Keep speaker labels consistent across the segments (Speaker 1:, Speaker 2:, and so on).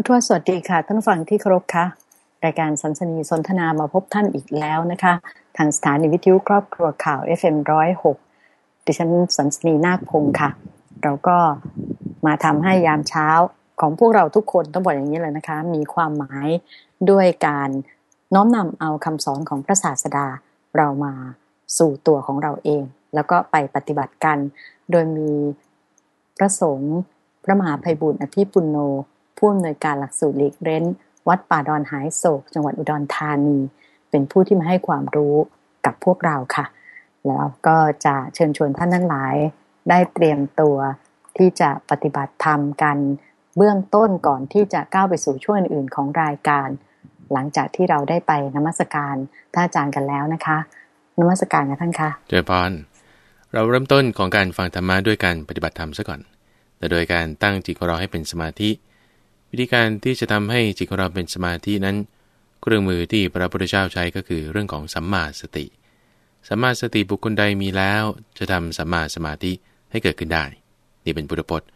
Speaker 1: คุณทวดสวัสดีค่ะ ท่านฟังที่เคารพค่ะรายการสันสนีสนทนามาพบท่านอีกแล้วนะคะ ทางสถานีวิทยุครอบครัวข่าว FM106 ดิฉันสันสนีนาคพงศ์ค่ะ เราก็มาทำให้ยามเช้าของพวกเราทุกคนต้องบอกอย่างนี้เลยนะคะ มีความหมายด้วยการน้อมนำเอาคำสอนของพระศาสดาเรามาสู่ตัวของเราเอง แล้วก็ไปปฏิบัติกัน โดยมีพระสงฆ์พระมหาภัยบุญอภิปุโน ผู้อำนวยการหลักสูตรลีกเร้น วัดป่าดอนหายโศก จังหวัดอุดรธานี เป็นผู้ที่มาให้ความรู้กับพวกเราค่ะ แล้วก็จะเชิญชวนท่านทั้งหลาย ได้เตรียมตัวที่จะปฏิบัติธรรมกันเบื้องต้นก่อนที่จะก้าวไปสู่ช่วงอื่นของรายการ หลังจากที่เราได้ไปนมัสการท่านอาจารย์กันแล้วนะคะนมัสการนะท่านคะ
Speaker 2: เจริญพรเราเริ่มต้นของการฟังธรรมะด้วยการปฏิบัติธรรมซะก่อน แต่โดยการตั้งจิตของเราให้เป็นสมาธิ วิธีการที่จะทำให้จิตของเราเป็นสมาธินั้น เครื่องมือที่พระพุทธเจ้าใช้ก็คือเรื่องของสัมมาสติ สัมมาสติบุคคลใดมีแล้วจะทำสัมมาสมาธิให้เกิดขึ้นได้ นี่เป็นพุทธพจน์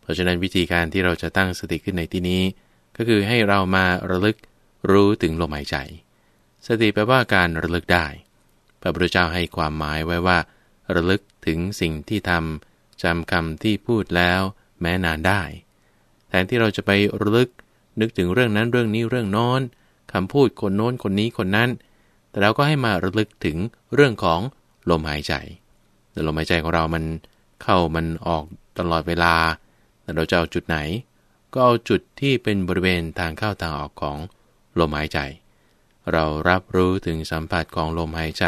Speaker 2: เพราะฉะนั้นวิธีการที่เราจะตั้งสติขึ้นในที่นี้ ก็คือให้เรามาระลึกรู้ถึงลมหายใจ สติแปลว่าการระลึกได้ พระพุทธเจ้าให้ความหมายไว้ว่า ระลึกถึงสิ่งที่ทำจำคำที่พูดแล้ว แม้นานได้ นที่เราจะไประลึกนึกถึงเรื่องนั้นเรื่องนี้เรื่องนอนคำพูดคนโน้นคนนี้คนนั้น แต่เราก็ให้มาระลึกถึงเรื่องของลมหายใจแต่ลมหายใจของเรามันเข้ามันออกตลอดเวลา แต่เราจะเอาจุดไหน ก็เอาจุดที่เป็นบริเวณทางเข้าทางออกของลมหายใจ เรารับรู้ถึงสัมผัสของลมหายใจ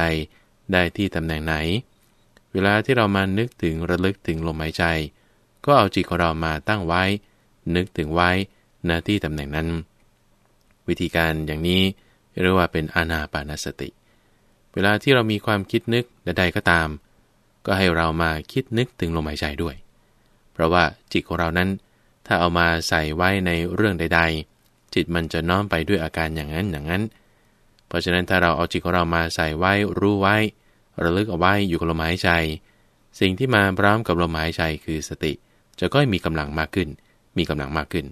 Speaker 2: ได้ที่ตำแหน่งไหน เวลาที่เรามานึกถึงระลึกถึงลมหายใจ ก็เอาจิตของเรามาตั้งไว้ นึกถึงไว้หน้าที่ตำแหน่งนั้น วิธีการอย่างนี้เรียกว่าเป็นอานาปานสติ เวลาที่เรามีความคิดนึกใดๆก็ตาม ก็ให้เรามาคิดนึกถึงลมหายใจด้วย เพราะว่าจิตของเรานั้น ถ้าเอามาใส่ไว้ในเรื่องใด ๆ จิตมันจะน้อมไปด้วยอาการอย่างนั้นอย่างนั้น เพราะฉะนั้นถ้าเราเอาจิตของเรามาใส่ไว้รู้ไว้ ระลึกเอาไว้อยู่กับลมหายใจ สิ่งที่มาพร้อมกับลมหายใจคือสติ จะก็มีกำลังมากขึ้น มีกำลังมากขึ้น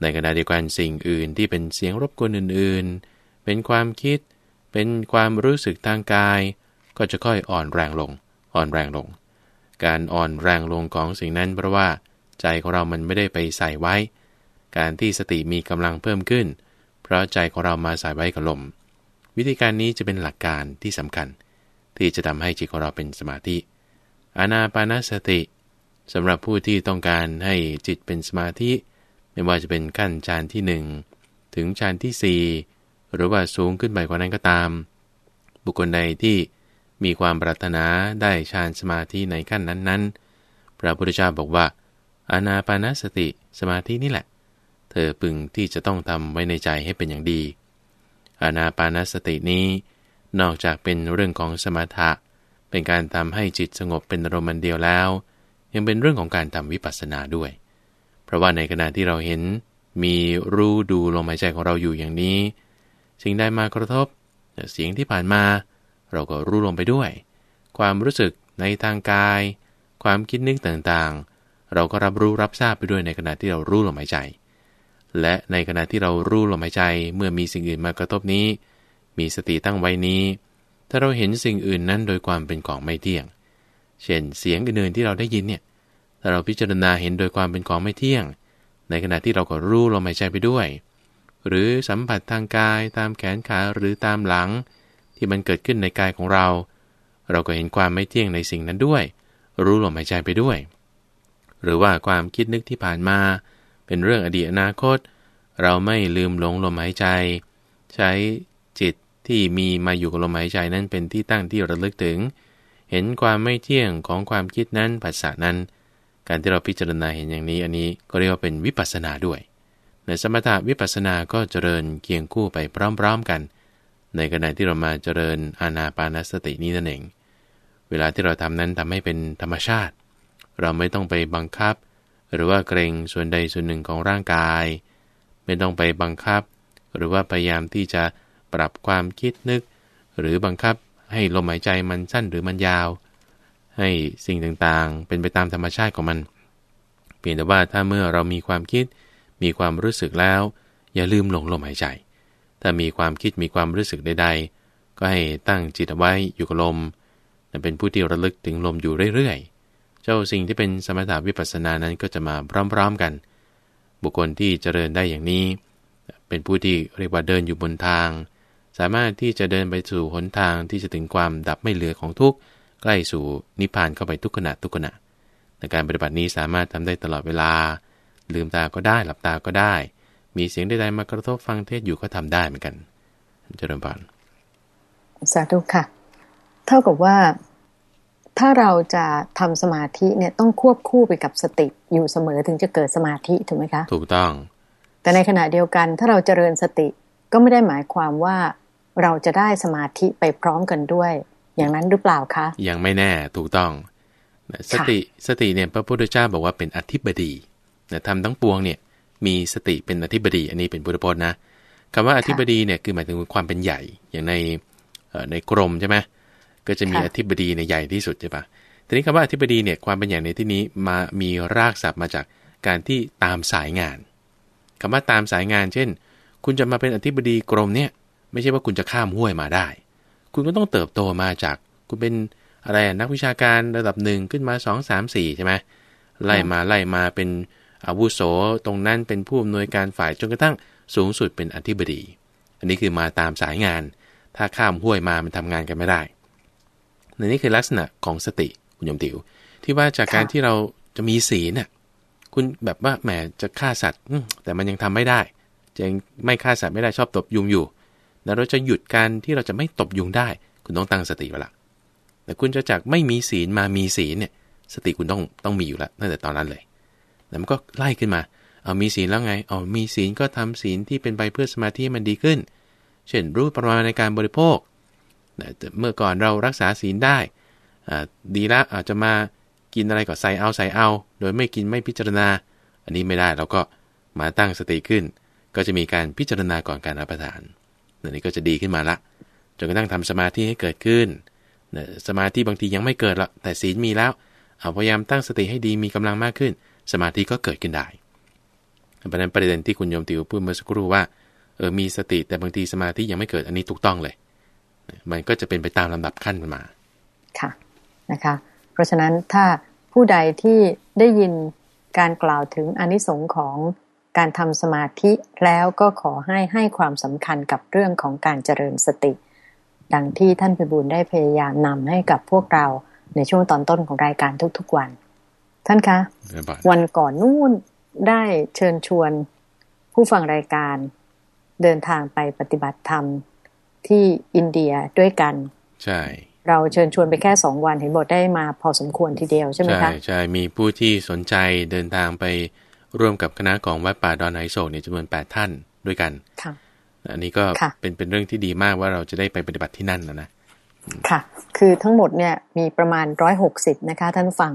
Speaker 2: ในขณะเดียวกันสิ่งอื่นที่เป็นเสียงรบกวนอื่นๆ เป็นความคิด เป็นความรู้สึกทางกาย ก็จะค่อยอ่อนแรงลง อ่อนแรงลง การอ่อนแรงลงของสิ่งนั้นเพราะว่า ใจของเรามันไม่ได้ไปใส่ไว้ การที่สติมีกำลังเพิ่มขึ้น เพราะใจของเรามาใส่ไว้กับลม วิธีการนี้จะเป็นหลักการที่สำคัญ ที่จะทำให้จิตของเราเป็นสมาธิ อานาปานสติ สำหรับผู้ที่ต้องการให้จิตเป็นสมาธิ ไม่ว่าจะเป็นขั้นฌานที่ 1 ถึงฌานที่ 4 หรือว่าสูงขึ้นไปกว่านั้นก็ตาม บุคคลใดที่มีความปรารถนาได้ฌานสมาธิในขั้นนั้นๆ พระพุทธเจ้าบอกว่า อานาปานสติสมาธินี่แหละ เธอพึงที่จะต้องทำไว้ในใจให้เป็นอย่างดี อานาปานสตินี้ นอกจากเป็นเรื่องของสมถะ เป็นการทำให้จิตสงบเป็นอารมณ์เดียวแล้ว ยังเป็นเรื่องของการทำวิปัสสนาด้วย เพราะว่าในขณะที่เราเห็น มีรู้ดูลมหายใจของเราอยู่อย่างนี้ สิ่งใดมากระทบ เสียงที่ผ่านมา เราก็รู้ลงไปด้วย ความรู้สึกในทางกาย ความคิดนึกต่างๆ เราก็รับรู้รับทราบไปด้วยในขณะที่เรารู้ลมหายใจ และในขณะที่เรารู้ลมหายใจเมื่อมีสิ่งอื่นมากระทบนี้ มีสติตั้งไว้นี้ ถ้าเราเห็นสิ่งอื่นนั้นโดยความเป็นของไม่เที่ยง เช่นเสียงอื่นๆที่เราได้ยินเนี่ยถ้าเราพิจารณาเห็นโดยความเป็นของไม่เที่ยง ในขณะที่เราก็รู้ลมหายใจไปด้วย หรือสัมผัสทางกายตามแขนขาหรือตามหลัง ที่มันเกิดขึ้นในกายของเรา เราก็เห็นความไม่เที่ยงในสิ่งนั้นด้วย รู้ลมหายใจไปด้วย หรือว่าความคิดนึกที่ผ่านมา เป็นเรื่องอดีตอนาคต เราไม่ลืมหลงลมหายใจ ใช้จิตที่มีมาอยู่กับลมหายใจนั้นเป็นที่ตั้งที่ระลึกถึง เห็นความไม่เที่ยงของความคิดนั้นภาษานั้น การที่เราพิจารณาเห็นอย่างนี้อันนี้ก็เรียกว่าเป็นวิปัสสนาด้วย ในสมถะวิปัสสนาก็เจริญเคียงคู่ไปพร้อมๆกัน ในขณะที่เรามาเจริญอานาปานสตินี้นั่นเอง เวลาที่เราทำนั้นทำให้เป็นธรรมชาติ เราไม่ต้องไปบังคับ หรือว่าเกรงส่วนใดส่วนหนึ่งของร่างกาย ไม่ต้องไปบังคับ หรือว่าพยายามที่จะปรับความคิดนึก หรือบังคับ ให้ลมหายใจมันสั้นหรือมันยาว ให้สิ่งต่างๆ เป็นไปตามธรรมชาติของมัน เพียงแต่ว่าถ้าเมื่อเรามีความคิด มีความรู้สึกแล้ว อย่าลืมลงลมหายใจ ถ้ามีความคิดมีความรู้สึกใด ๆ ก็ให้ตั้งจิตไว้อยู่กับลมเป็นผู้ที่ระลึกถึงลมอยู่เรื่อยๆ เจ้าสิ่งที่เป็นสมถาวิปัสสนานั้นก็จะมาพร้อมๆกัน บุคคลที่เจริญได้อย่างนี้ เป็นผู้ที่เรียกว่าเดินอยู่บนทาง สามารถที่จะเดินไปสู่หนทางที่จะถึงความดับไม่เหลือของทุกข์ใกล้สู่นิพพานเข้าไปทุกขณะทุกขณะในการปฏิบัตินี้สามารถทำได้ตลอดเวลา ลืมตาก็ได้หลับตาก็ได้ มีเสียงใดๆมากระทบฟังเทศอยู่ก็ทำได้เหมือนกันเจริญพร
Speaker 1: สาธุค่ะ เท่ากับว่าถ้าเราจะทำสมาธิเนี่ยต้องควบคู่ไปกับสติอยู่เสมอถึงจะเกิดสมาธิถูกไหมคะ
Speaker 2: ถูกต้อง
Speaker 1: แต่ในขณะเดียวกันถ้าเราเจริญสติก็ไม่ได้หมายความว่า เราจะได้สมาธิไปพร้อมกันด้วย อย่างนั้นหรือเปล่าคะ
Speaker 2: ยังไม่แน่ถูกต้องสติสติเนี่ยพระพุทธเจ้าบอกว่าเป็นอธิบดีทำทั้งปวงเนี่ยมีสติเป็นอธิบดี อันนี้เป็นพุทธพจน์นะคำว่าอธิบดีเนี่ยคือหมายถึงความเป็นใหญ่อย่างในในกรมใช่ไหมก็จะมีอธิบดีในใหญ่ที่สุดใช่ปะทีนี้คำว่าอธิบดีเนี่ยความเป็นใหญ่ในที่นี้มามีรากศัพท์มาจากการที่ตามสายงานคำว่าตามสายงาน เช่น คุณจะมาเป็นอธิบดีกรมเนี่ย ไม่ใช่ว่าคุณจะข้ามห้วยมาได้ คุณก็ต้องเติบโตมาจาก คุณเป็นอะไรนักวิชาการระดับหนึ่งขึ้นมา2 3 4ใช่ไหมไล่มาไล่มาเป็นอาวุโสตรงนั้นเป็นผู้อำนวยการฝ่ายจนกระทั่งสูงสุดเป็นอธิบดี อันนี้คือมาตามสายงาน ถ้าข้ามห้วยมามันทำงานกันไม่ได้ในนี้คือลักษณะของสติคุณยมติวที่ว่าจากการที่เราจะมีศีลน่ะคุณแบบว่าแหมจะฆ่าสัตว์แต่มันยังทำไม่ได้ยังไม่ฆ่าสัตว์ไม่ได้ชอบตบยุงอยู่ แล้วเราจะหยุดการที่เราจะไม่ตบยุงได้ คุณต้องตั้งสติไว้ละแต่คุณจะจากไม่มีศีลมามีศีลเนี่ย สติคุณต้องต้องมีอยู่ล้วตั้งแต่ตอนนั้นเลยแล้วมันก็ไล่ขึ้นมา เอามีศีลแล้วไง เอามีศีลก็ทำศีลที่เป็นไปเพื่อสมาธิมันดีขึ้น เช่นรู้ประมาณในการบริโภคเมื่อก่อนเรารักษาศีลได้ดีละอาจจะมากินอะไรก็ใส่เอาใส่เอา โดยไม่กินไม่พิจารณา อันนี้ไม่ได้เราก็มาตั้งสติขึ้น ก็จะมีการพิจารณาก่อนการรับประทาน นนี้ก็จะดีขึ้นมาละจนกระทั่งทำสมาธิให้เกิดขึ้นสมาธิบางทียังไม่เกิดละแต่ศีลมีแล้วเอาพยายามตั้งสติให้ดีมีกำลังมากขึ้น สมาธิก็เกิดขึ้นได้ประเด็นประเด็นที่คุณโยมติวพูดเมื่อสักครู่ว่าเออมีสติแต่บางทีสมาธิยังไม่เกิดอันนี้ถูกต้องเลย มันก็จะเป็นไปตามลำดับขั้นมันมา
Speaker 1: ค่ะนะคะเพราะฉะนั้นถ้าผู้ใดที่ได้ยินการกล่าวถึงอนิสงค์ของ การทำสมาธิแล้วก็ขอให้ให้ความสำคัญกับเรื่องของการเจริญสติ ดังที่ท่านพิบูลได้พยายามนำให้กับพวกเราในช่วงตอนต้นของรายการทุกๆวัน ท่านคะ วันก่อนนู่นได้เชิญชวนผู้ฟังรายการเดินทางไปปฏิบัติธรรมที่อินเดียด้วยกัน
Speaker 2: ใช่
Speaker 1: เราเชิญชวนไปแค่สองวันเห็นบอกได้มาพอสมควรทีเดียวใช่ไหมคะ
Speaker 2: ใช่ใช่มีผู้ที่สนใจเดินทางไป ร่วมกับคณะของวัดป่าดอนไฮโศกเนี่ยจำนวนแปดท่านด้วยกัน
Speaker 1: ค่ะ
Speaker 2: อันนี้ก็เป็นเป็นเรื่องที่ดีมากว่าเราจะได้ไปปฏิบัติที่นั่นนะนะ
Speaker 1: ค่ะ คือทั้งหมดเนี่ยมีประมาณร้อยหกสิบนะคะ ท่านฟัง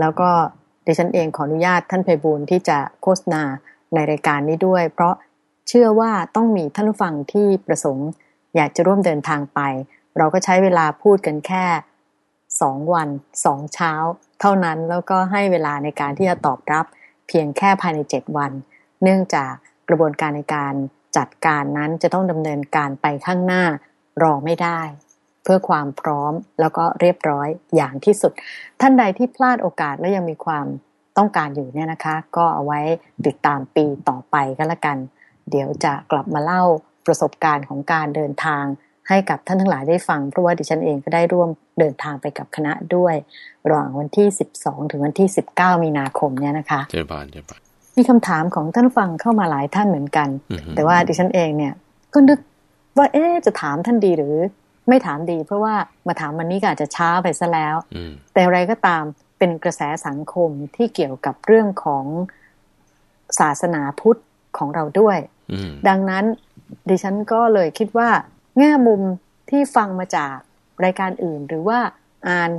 Speaker 1: แล้วก็ดิฉันเองขออนุญาตท่านเพบูลที่จะโฆษณาในรายการนี้ด้วย เพราะเชื่อว่าต้องมีท่านฟังที่ประสงค์ อยากจะร่วมเดินทางไป เราก็ใช้เวลาพูดกันแค่สองวันสองเช้า เท่านั้นแล้วก็ให้เวลาในการที่จะตอบรับเพียงแค่ภายในเจ็ดวัน เนื่องจากกระบวนการในการจัดการนั้นจะต้องดำเนินการไปข้างหน้ารอไม่ได้ เพื่อความพร้อมแล้วก็เรียบร้อยอย่างที่สุด ท่านใดที่พลาดโอกาสและยังมีความต้องการอยู่เนี่ยนะคะ ก็เอาไว้ติดตามปีต่อไปก็แล้วกัน เดี๋ยวจะกลับมาเล่าประสบการณ์ของการเดินทาง ให้กับท่านทั้งหลายได้ฟัง เพราะว่าดิฉันเองก็ได้ร่วมเดินทางไปกับคณะด้วยระหว่างวันที่ 12 ถึงวันที่ 19 มีนาคมเนี่ยนะคะ
Speaker 2: เจ้าบานเจ้าบาน
Speaker 1: มีคำถามของท่านฟังเข้ามาหลายท่านเหมือนกัน แต่ว่าดิฉันเองเนี่ยก็นึกว่าเอ๊จะถามท่านดีหรือไม่ถามดี เพราะว่ามาถามวันนี้ก็อาจจะช้าไปซะแล้ว แต่อะไรก็ตามเป็นกระแสสังคมที่เกี่ยวกับเรื่องของศาสนาพุทธของเราด้วย ดังนั้นดิฉันก็เลยคิดว่า แง่มุมที่ฟังมาจากรายการอื่น หรือว่าอ่าน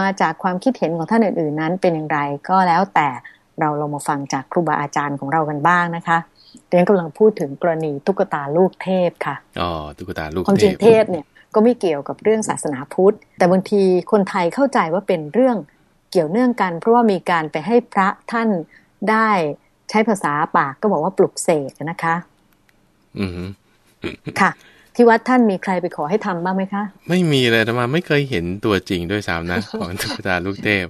Speaker 1: มาจากความคิดเห็นของท่านอื่น ๆ นั้นเป็นอย่างไรก็แล้วแต่เราลองมาฟังจากครูบาอาจารย์ของเรากันบ้างนะคะเดนกำลังพูดถึงกรณีตุ๊กตาลูกเทพค่ะ
Speaker 2: อ๋อตุ๊กตาลูกเท
Speaker 1: พความจริงเทพเนี่ยก็ไม่เกี่ยวกับเรื่องศาสนาพุทธ แต่บางทีคนไทยเข้าใจว่าเป็นเรื่องเกี่ยวเนื่องกัน เพราะว่ามีการไปให้พระท่านได้ใช้ภาษาปากก็บอกว่าปลุกเสกนะคะ
Speaker 2: อืม
Speaker 1: ค่ะ ที่วัดท่านมีใครไปขอให้ทำบ้างไหมคะ
Speaker 2: ไม่มีเลยแต่มาไม่เคยเห็นตัวจริงด้วยซ้ำนะของตุ๊กตาลูกเทพ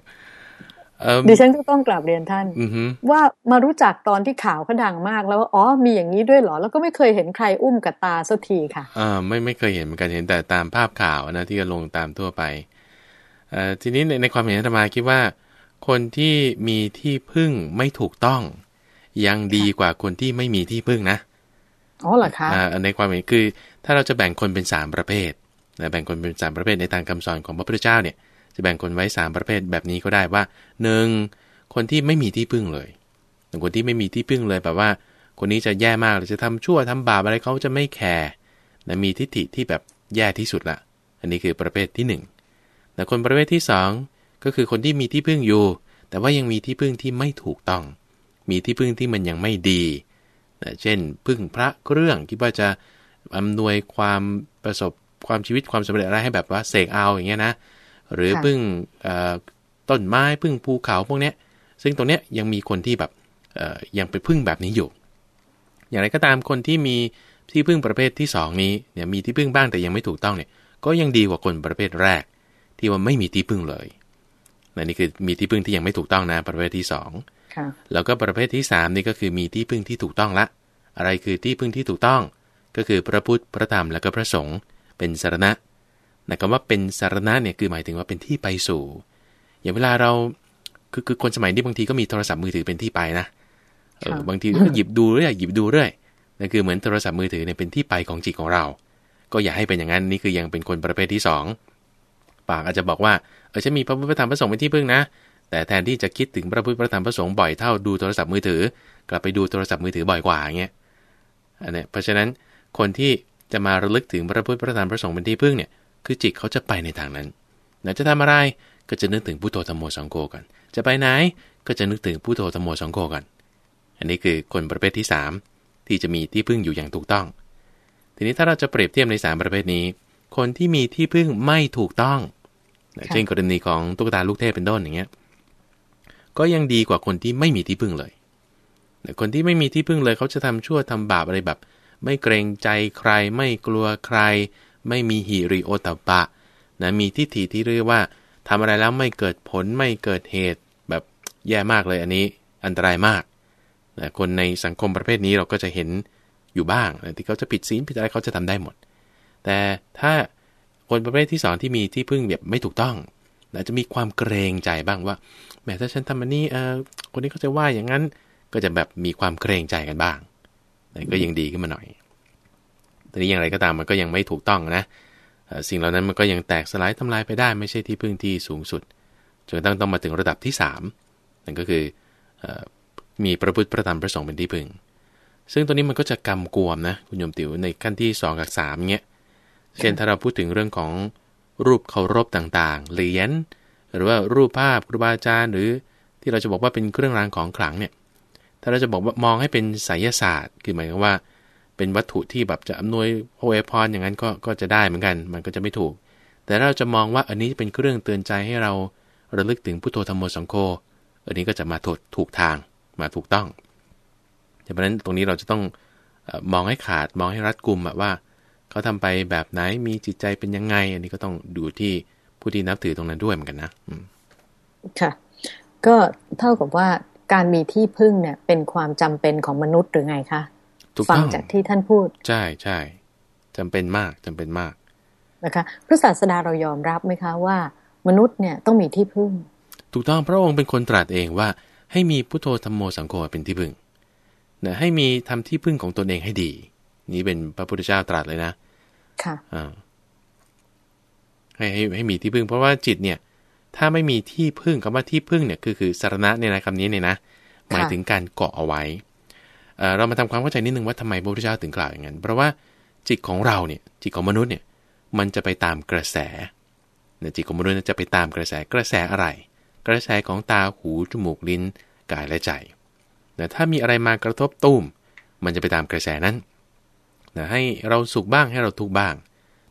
Speaker 2: เออ
Speaker 1: ดิฉันก็ต้องกราบเรียนท่าน
Speaker 2: อือฮึ
Speaker 1: ว่ามารู้จักตอนที่ข่าวเขาดังมากแล้วว่าอ๋อมีอย่างนี้ด้วยเหรอ แล้วก็ไม่เคยเห็นใครอุ้มกับตาสักทีค่ะ
Speaker 2: อ่าไม่ไม่เคยเห็นเหมือนกันเห็นแต่ตามภาพข่าวนะที่ลงตามทั่วไปเอ่อทีนี้ในในความเห็นอาตมาคิดว่า คนที่มีที่พึ่งไม่ถูกต้อง ยังดีกว่าคนที่ไม่มีที่พึ่งนะ
Speaker 1: อ๋อเหรอคะ
Speaker 2: อ่าในความเห็นคือ ถ้าเราจะแบ่งคนเป็นสามประเภทนะแบ่งคนเป็นสามประเภทในทางคำสอนของพระพุทธเจ้าเนี่ยจะแบ่งคนไว้สามประเภทแบบนี้ก็ได้ว่าหนึ่งคนที่ไม่มีที่พึ่งเลยคนที่ไม่มีที่พึ่งเลยแบบว่า คนนี้จะแย่มากหรือจะทำชั่วทำบาปอะไรเขาจะไม่แคร์นะมีทิฏฐิที่แบบแย่ที่สุดละอันนี้คือประเภทที่หนึ่งแต่คนประเภทที่สองก็คือคนที่มีที่พึ่งอยู่ แต่ว่ายังมีที่พึ่งที่ไม่ถูกต้อง มีที่พึ่งที่มันยังไม่ดีนะเช่น พึ่งพระเครื่องคิดว่าจะ อำนวยความประสบความชีวิตความสำเร็จอะไรให้แบบว่าเสกเอาอย่างเงี้ยนะ หรือ
Speaker 1: ค่ะ
Speaker 2: พึ่งเอ่อต้นไม้พึ่งภูเขาพวกเนี้ย ซึ่งตรงเนี้ยยังมีคนที่แบบเอ่อยังไปพึ่งแบบนี้อยู่ อย่างไรก็ตามคนที่มีที่พึ่งประเภทที่สองนี้เนี่ยมีที่พึ่งบ้างแต่ยังไม่ถูกต้องเนี่ย ก็ยังดีกว่าคนประเภทแรก ที่ว่าไม่มีที่พึ่งเลยนะนี่คือมีที่พึ่งที่ยังไม่ถูกต้องนะประเภทที่สอง
Speaker 1: ค่ะ
Speaker 2: แล้วก็ประเภทที่สามนี่ก็คือมีที่พึ่งที่ถูกต้องละ อะไรคือที่พึ่งที่ถูกต้อง ก็คือพระพุทธพระธรรมและก็พระสงฆ์เป็นสารณะนะคำว่าเป็นสารณะเนี่ยคือหมายถึงว่าเป็นที่ไปสู่ อย่างเวลาเราคือคือคนสมัยนี้บางทีก็มีโทรศัพท์มือถือเป็นที่ไปนะเออ
Speaker 1: ค่ะ
Speaker 2: บางทีก็หยิบดูเรื่อยหยิบดูเรื่อยนั่นคือเหมือนโทรศัพท์มือถือเนี่ยเป็นที่ไปของจิตของเรา ก็อย่าให้เป็นอย่างนั้นนี่คือยังเป็นคนประเภทที่สองปากอาจจะบอกว่าเออฉันมีพระพุทธพระธรรมพระสงฆ์เป็นที่พึ่งนะ แต่แทนที่จะคิดถึงพระพุทธพระธรรมพระสงฆ์บ่อยเท่าดูโทรศัพท์มือถือ กลับไปดูโทรศัพท์มือถือบ่อยกว่าอย่างเงี้ยอันเนี้ยเพราะฉะนั้น คนที่จะมาระลึกถึงพระพุทธพระธรรมพระสงฆ์เป็นที่พึ่งเนี่ยคือจิตเขาจะไปในทางนั้นนะจะทำอะไรก็จะนึกถึงพุทโธธรรมโมสังโฆก่อนจะไปไหนก็จะนึกถึงพุทโธธรรมโมสังโฆก่อนอันนี้คือคนประเภทที่สามที่จะมีที่พึ่งอยู่อย่างถูกต้อง ทีนี้ถ้าเราจะเปรียบเทียบในสามประเภทนี้ คนที่มีที่พึ่งไม่ถูกต้องเช่นกรณีของตุ๊กตาลูกเทพเป็นต้นอย่างเงี้ยก็ยังดีกว่าคนที่ไม่มีที่พึ่งเลย คนที่ไม่มีที่พึ่งเลยเขาจะทำชั่วทำบาปอะไรแบบ ไม่เกรงใจใคร ไม่กลัวใคร ไม่มีหิริโอตปะนะมีทิฏฐิที่เรียกว่าทำอะไรแล้วไม่เกิดผลไม่เกิดเหตุ แบบแย่มากเลยอันนี้อันตรายมากนะคนในสังคมประเภทนี้เราก็จะเห็นอยู่บ้างนะที่เขาจะผิดศีลผิดอะไรเขาจะทำได้หมด แต่ถ้าคนประเภทที่สองที่มีที่พึ่งแบบไม่ถูกต้องอาจะมีความเกรงใจบ้างว่าแหมถ้าฉันทำอันนี้เออคนนี้เขาจะว่าอย่างนั้นก็จะแบบมีความเกรงใจกันบ้าง ก็ยังดีขึ้นมาหน่อยต่นี้อย่างไรก็ตามมันก็ยังไม่ถูกต้องนะสิ่งเหล่านั้นมันก็ยังแตกสลายทำลายไปได้ไม่ใช่ที่พึ่งที่สูงสุดจนกระทั่งต้องมาถึงระดับที่สามนั่นก็คืออมีพระพุทธพระธรรมพระสงฆ์เป็นที่พึ่ง ซึ่งตัวนี้มันก็จะกำกวมนะคุณโยมติ๋วในขั้นที่สองกับสามเงี้ยเช่นถ้าเราพูดถึงเรื่องของรูปเคารพต่างๆเหรียญหรือว่ารูปภาพครูบาอาจารย์หรือที่เราจะบอกว่าเป็นเครื่องรางของขลังเนี่ย ถ้าเราจะบอกว่ามองให้เป็นไสยศาสตร์ คือหมายความว่า เป็นวัตถุที่แบบจะอำนวยพระเวพรอย่างนั้นก็ก็จะได้เหมือนกัน มันก็จะไม่ถูก แต่เราจะมองว่าอันนี้เป็นเครื่องเตือนใจให้เราระลึกถึงพุทโธธรรมโมสังโฆอันนี้ก็จะมาถูกถูกทางมาถูกต้องเพราะนั้นตรงนี้เราจะต้องอมองให้ขาดมองให้รัดกุมว่าเขาทำไปแบบไหนมีจิตใจเป็นยังไง อันนี้ก็ต้องดูที่ผู้ที่นับถือตรงนั้นด้วยเหมือนกันนะ
Speaker 1: ค่ะ ก็เท่ากับว่า การมีที่พึ่งเนี่ย เป็นความจำเป็นของมนุษย์หรือไงคะ
Speaker 2: ถูก
Speaker 1: ฟั
Speaker 2: ต้อง
Speaker 1: จากที่ท่านพูด
Speaker 2: ใช่ใช่จำเป็นมากจำเป็นมาก
Speaker 1: นะคะพระศาสดาเรายอมรับไหมคะว่า มนุษย์เนี่ยต้องมีที่พึ่ง
Speaker 2: ถูกต้องพระองค์เป็นคนตรัสเองว่า ให้มีพุทโธธรรมโมสังโฆเป็นที่พึ่งนะให้มีทำที่พึ่งของตนเองให้ดี นี่เป็นพระพุทธเจ้าตรัสเลยนะ
Speaker 1: ค่ะ
Speaker 2: อ่าให้ให้ให้มีที่พึ่ง เพราะว่าจิตเนี่ย ถ้าไม่มีที่พึ่งคำว่าที่พึ่งเนี่ยคือคือสารณะเนี่ยนะคำนี้เนี่ยนะหมายถึงการเกาะเอาไว้เอ่อเรามาทำความเข้าใจนิดนึงว่าทำไมพระพุทธเจ้าถึงกล่าวอย่างนั้น เพราะว่าจิตของเราเนี่ยจิตของมนุษย์เนี่ยมันจะไปตามกระแสเนี่ยจิตของมนุษย์เนี่ยจะไปตามกระแสกระแสอะไร กระแสของตาหูจมูกลิ้นกายและใจแต่ถ้ามีอะไรมากระทบตุ้มมันจะไปตามกระแสนั้นนะให้เราสุขบ้างให้เราทุกข์บ้าง